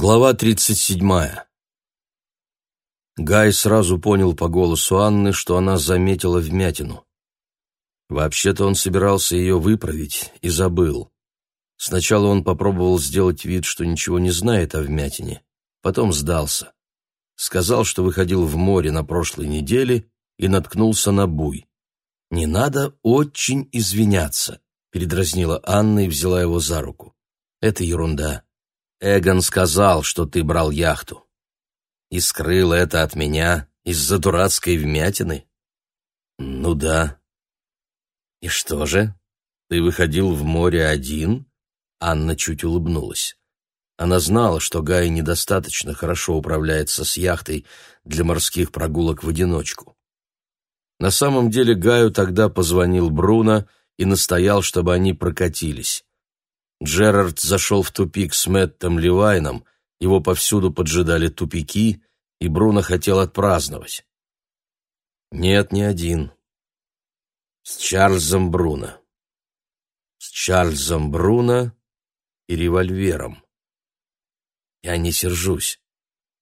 Глава 37. Гай сразу понял по голосу Анны, что она заметила вмятину. Вообще-то он собирался ее выправить и забыл. Сначала он попробовал сделать вид, что ничего не знает о вмятине, потом сдался. Сказал, что выходил в море на прошлой неделе и наткнулся на буй. «Не надо очень извиняться», — передразнила Анна и взяла его за руку. «Это ерунда. Эгон сказал, что ты брал яхту. И скрыл это от меня из-за дурацкой вмятины? Ну да. И что же? Ты выходил в море один? Анна чуть улыбнулась. Она знала, что Гай недостаточно хорошо управляется с яхтой для морских прогулок в одиночку. На самом деле Гаю тогда позвонил Бруно и настоял, чтобы они прокатились. Джерард зашел в тупик с Мэттом Ливайном, его повсюду поджидали тупики, и Бруно хотел отпраздновать. Нет, не один. С Чарльзом Бруно. С Чарльзом Бруно и револьвером. Я не сержусь.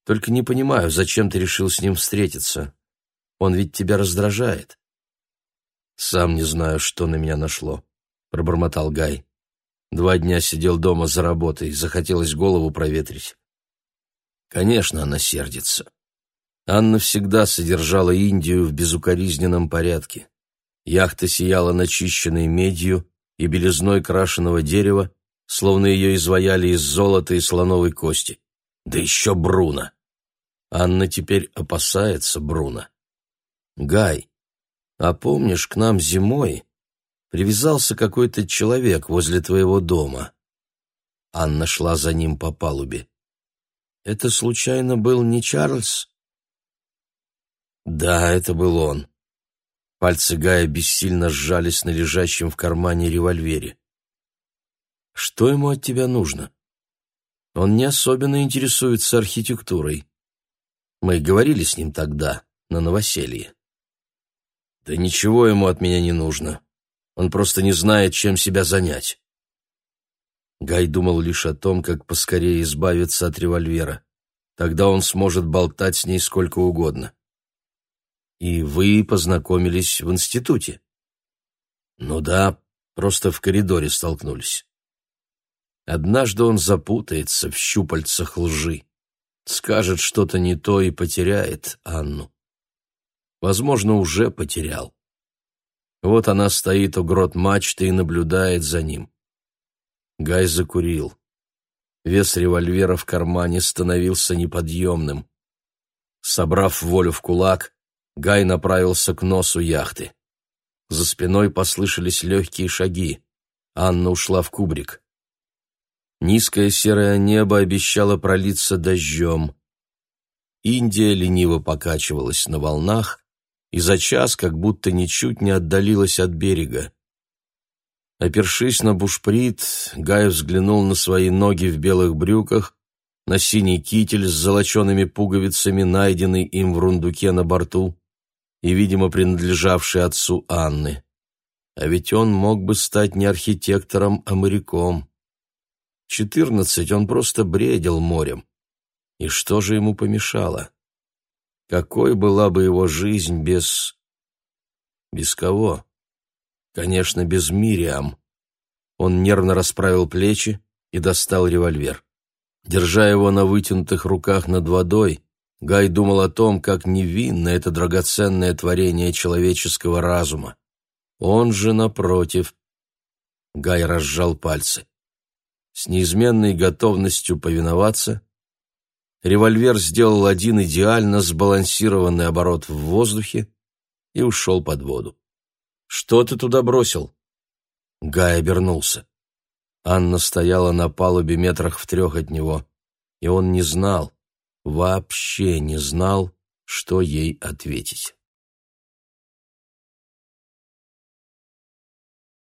Только не понимаю, зачем ты решил с ним встретиться. Он ведь тебя раздражает. Сам не знаю, что на меня нашло, пробормотал Гай. Два дня сидел дома за работой, захотелось голову проветрить. Конечно, она сердится. Анна всегда содержала Индию в безукоризненном порядке. Яхта сияла начищенной медью и белизной крашеного дерева, словно ее изваяли из золота и слоновой кости. Да еще Бруно! Анна теперь опасается Бруно. «Гай, а помнишь, к нам зимой привязался какой-то человек возле твоего дома. Анна шла за ним по палубе. Это случайно был не Чарльз? Да, это был он. Пальцы Гая бессильно сжались на лежащем в кармане револьвере. Что ему от тебя нужно? Он не особенно интересуется архитектурой. Мы говорили с ним тогда, на новоселье. Да ничего ему от меня не нужно. Он просто не знает, чем себя занять. Гай думал лишь о том, как поскорее избавиться от револьвера. Тогда он сможет болтать с ней сколько угодно. И вы познакомились в институте? Ну да, просто в коридоре столкнулись. Однажды он запутается в щупальцах лжи, скажет что-то не то и потеряет Анну. Возможно, уже потерял. Вот она стоит у грот мачты и наблюдает за ним. Гай закурил. Вес револьвера в кармане становился неподъемным. Собрав волю в кулак, Гай направился к носу яхты. За спиной послышались легкие шаги. Анна ушла в кубрик. Низкое серое небо обещало пролиться дождем. Индия лениво покачивалась на волнах, и за час как будто ничуть не отдалилась от берега. Опершись на бушприт, Гай взглянул на свои ноги в белых брюках, на синий китель с золочеными пуговицами, найденный им в рундуке на борту, и, видимо, принадлежавший отцу Анны. А ведь он мог бы стать не архитектором, а моряком. Четырнадцать он просто бредил морем. И что же ему помешало? Какой была бы его жизнь без... Без кого? Конечно, без Мириам. Он нервно расправил плечи и достал револьвер. Держа его на вытянутых руках над водой, Гай думал о том, как невинно это драгоценное творение человеческого разума. Он же, напротив... Гай разжал пальцы. С неизменной готовностью повиноваться Револьвер сделал один идеально сбалансированный оборот в воздухе и ушел под воду. «Что ты туда бросил?» Гай обернулся. Анна стояла на палубе метрах в трех от него, и он не знал, вообще не знал, что ей ответить.